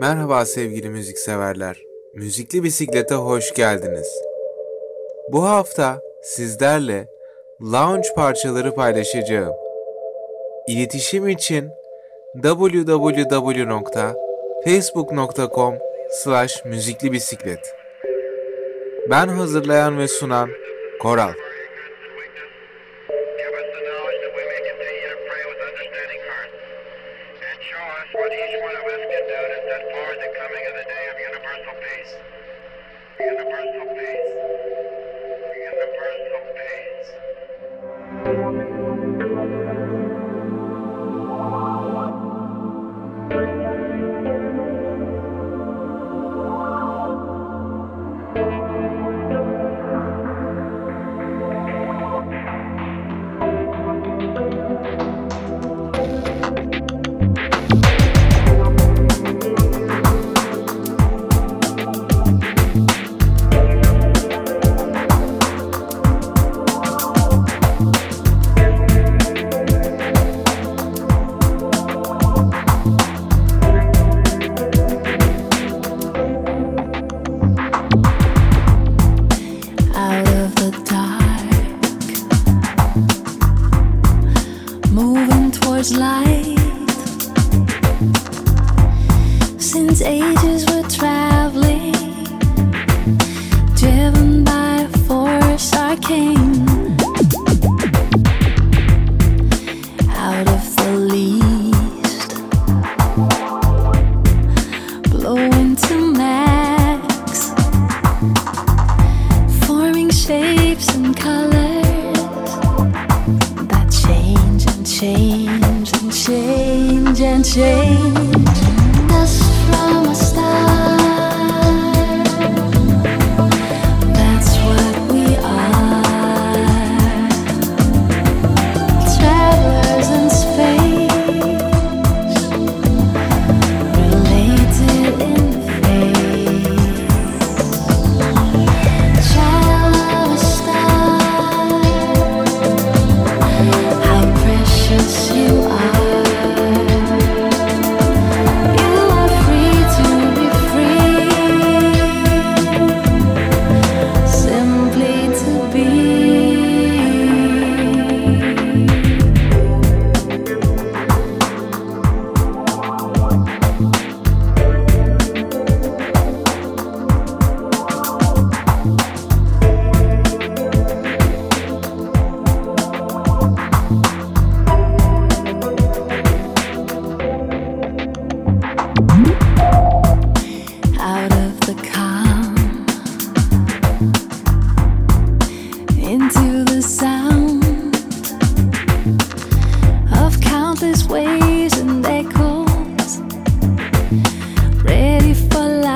Merhaba sevgili müzikseverler. Müzikli Bisiklet'e hoş geldiniz. Bu hafta sizlerle lounge parçaları paylaşacağım. İletişim için www.facebook.com slash müziklibisiklet Ben hazırlayan ve sunan Koral. And they cause. Ready for life.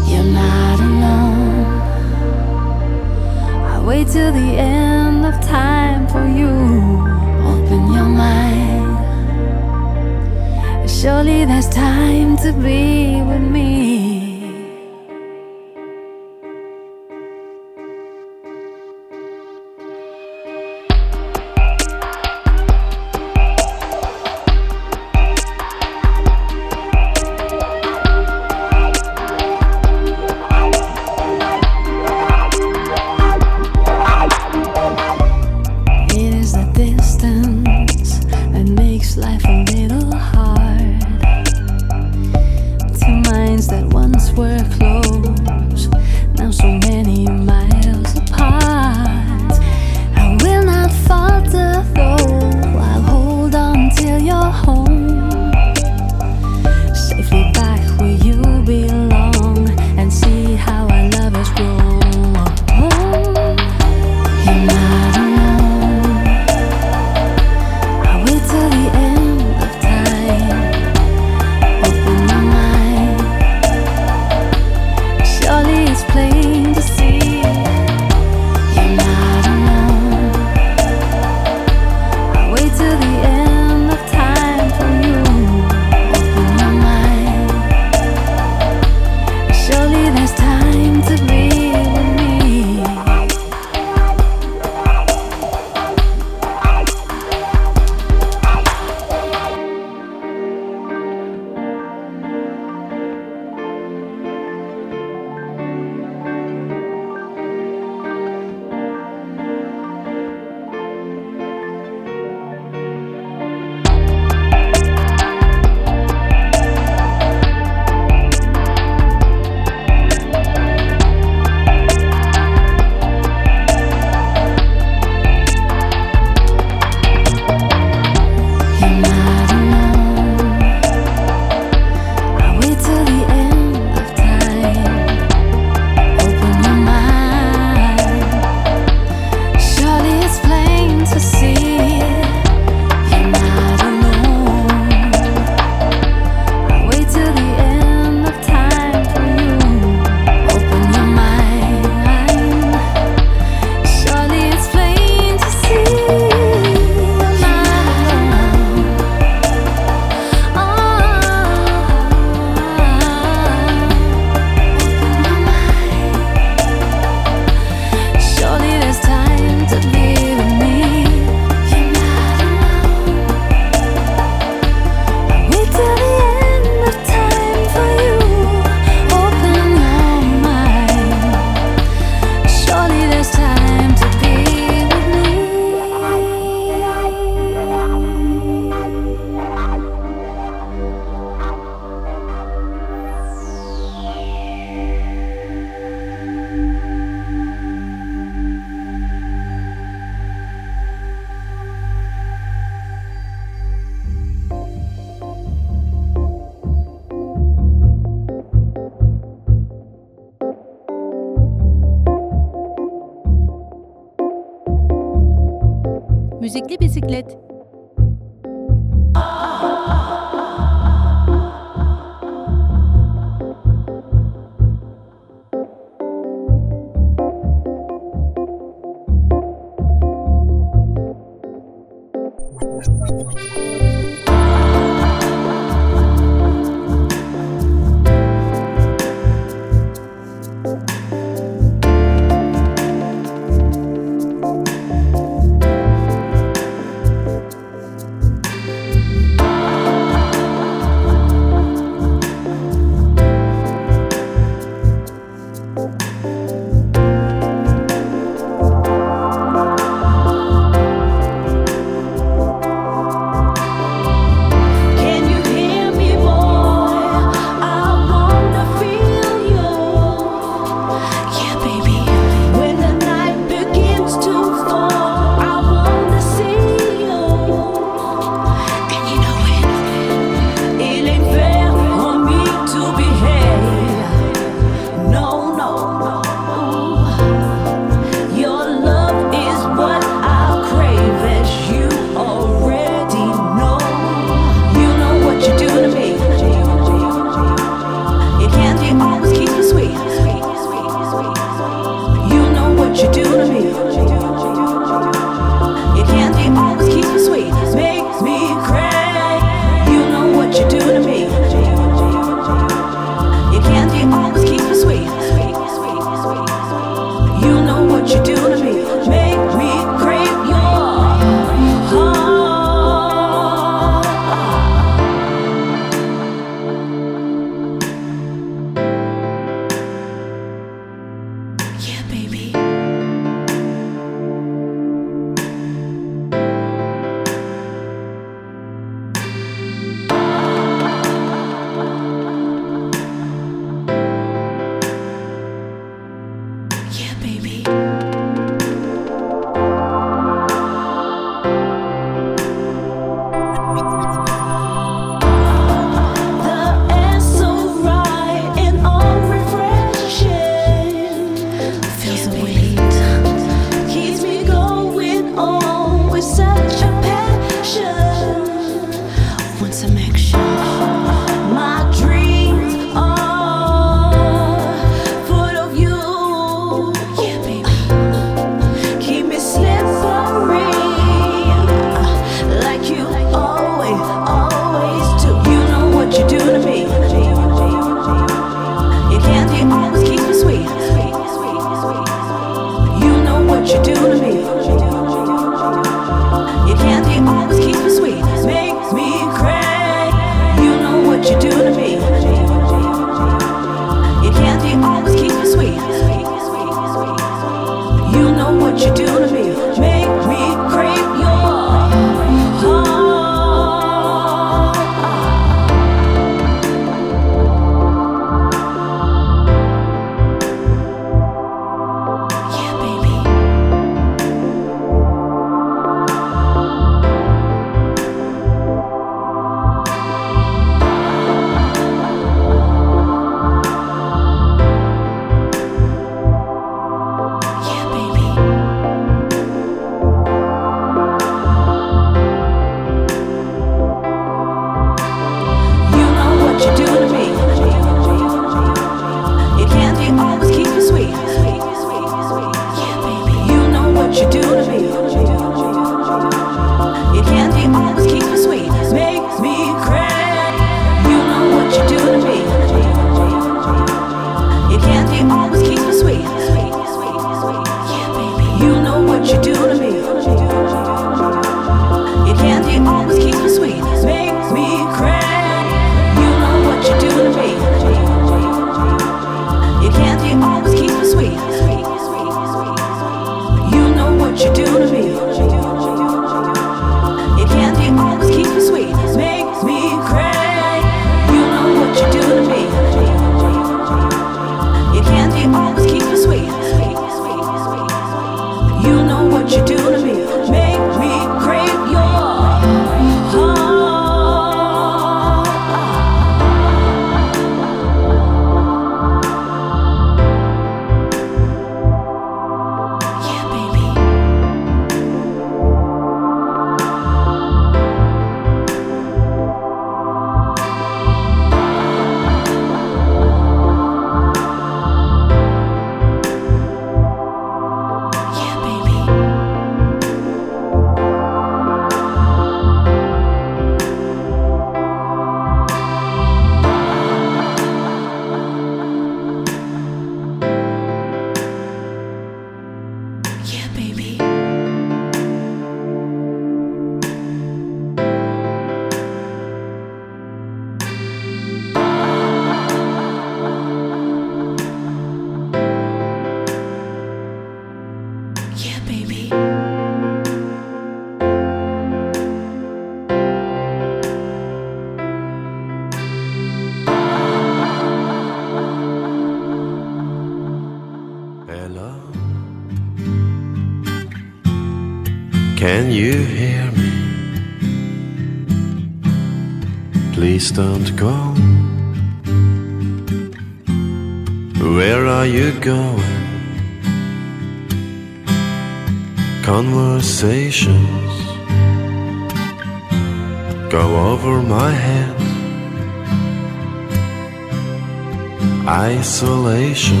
Isolation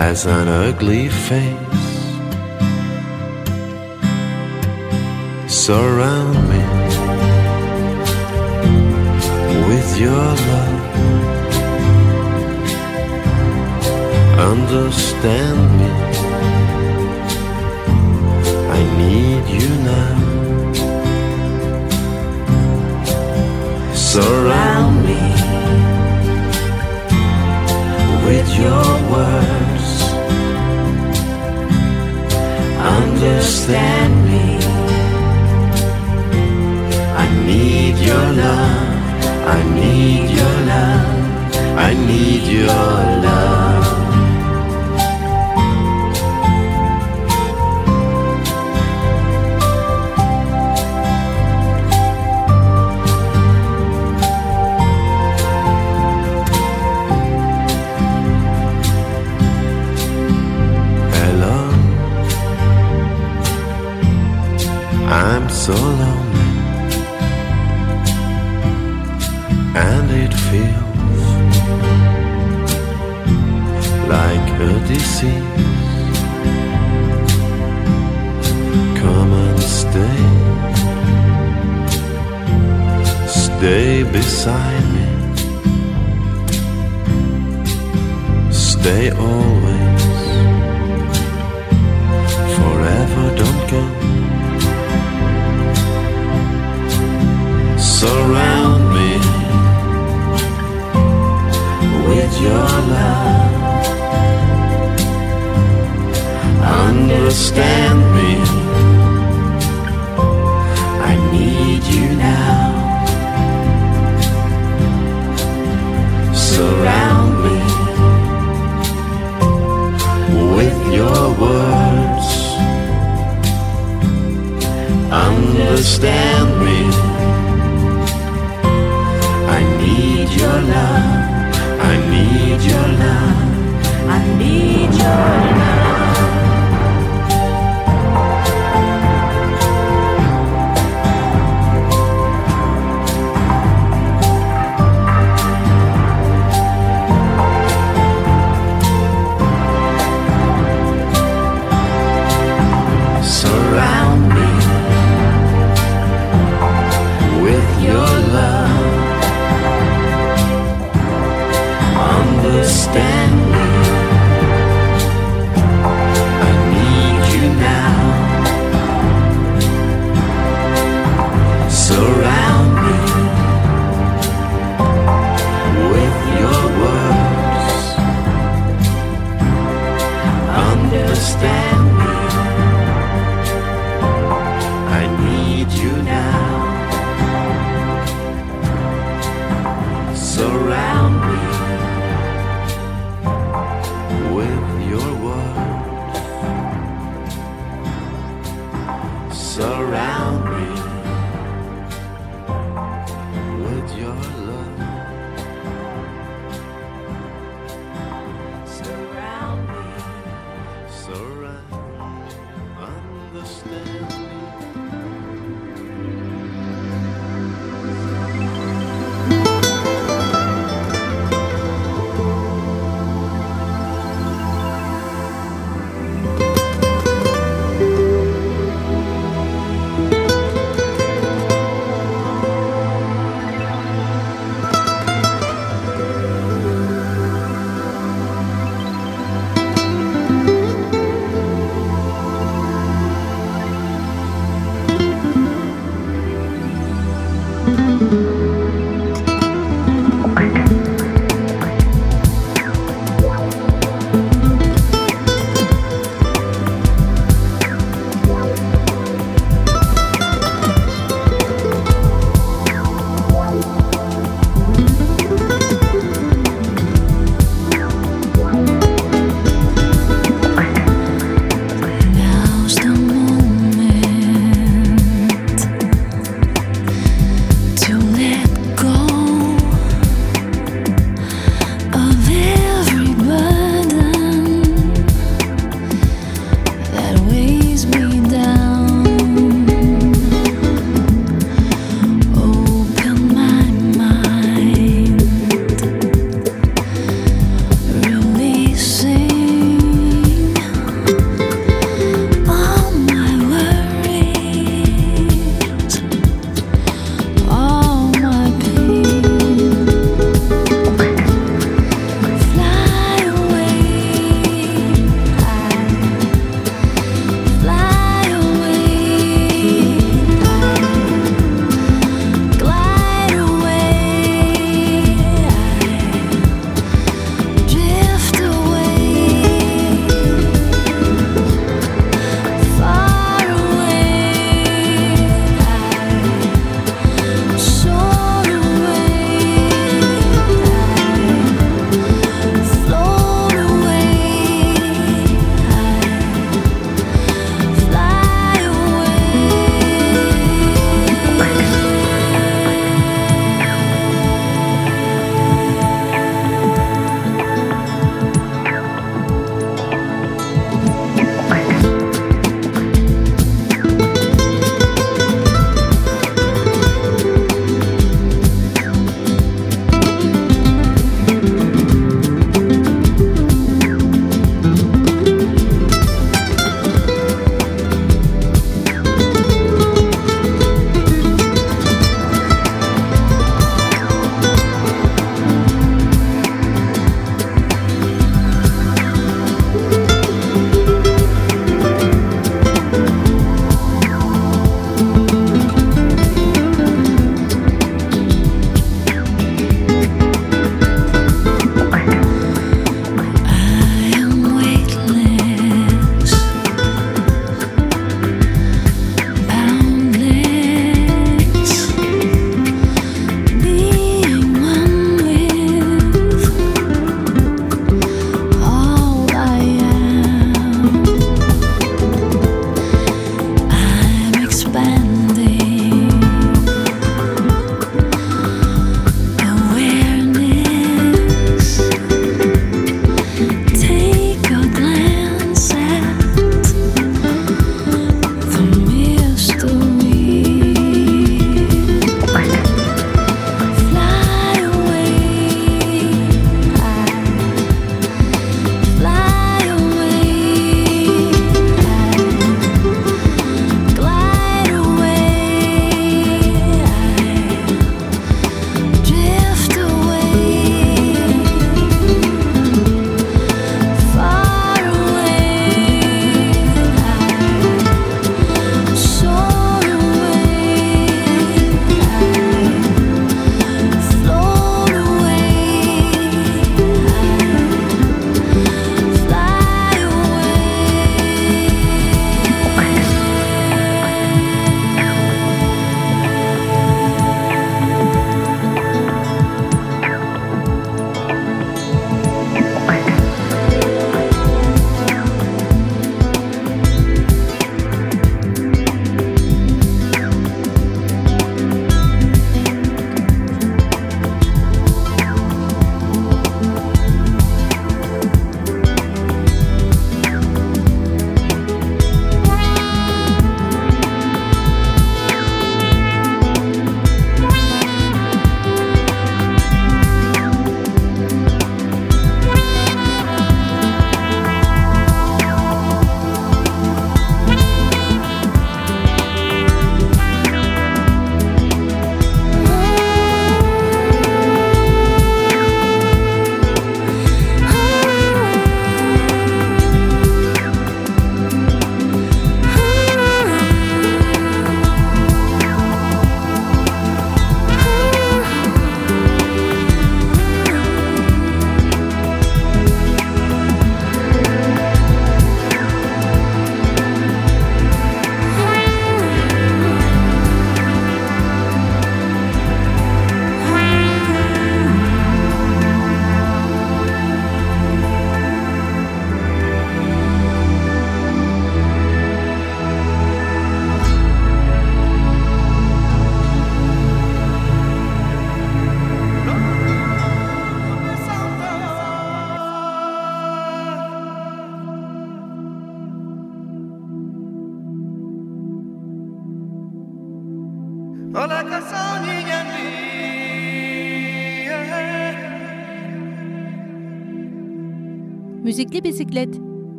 has an ugly face. Surround me with your love. Understand me. I need you now. Surround me with your words. Understand me. I need your love. I need your love. I need your love. Disease. Come and stay. Stay beside me. Stay always. Forever don't go. Surround me with your love. Understand me. I need you now. Surround me with your words. Understand me. I need your love. I need your love. I need your love.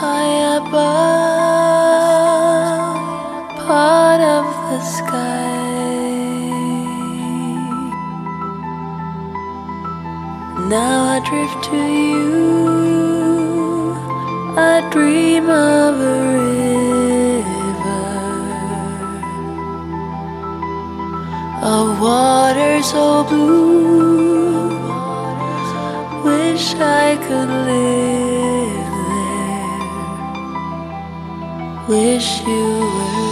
high above, part of the sky. Now I drift to you, I dream of a river, of water so blue, wish I could live. wish you were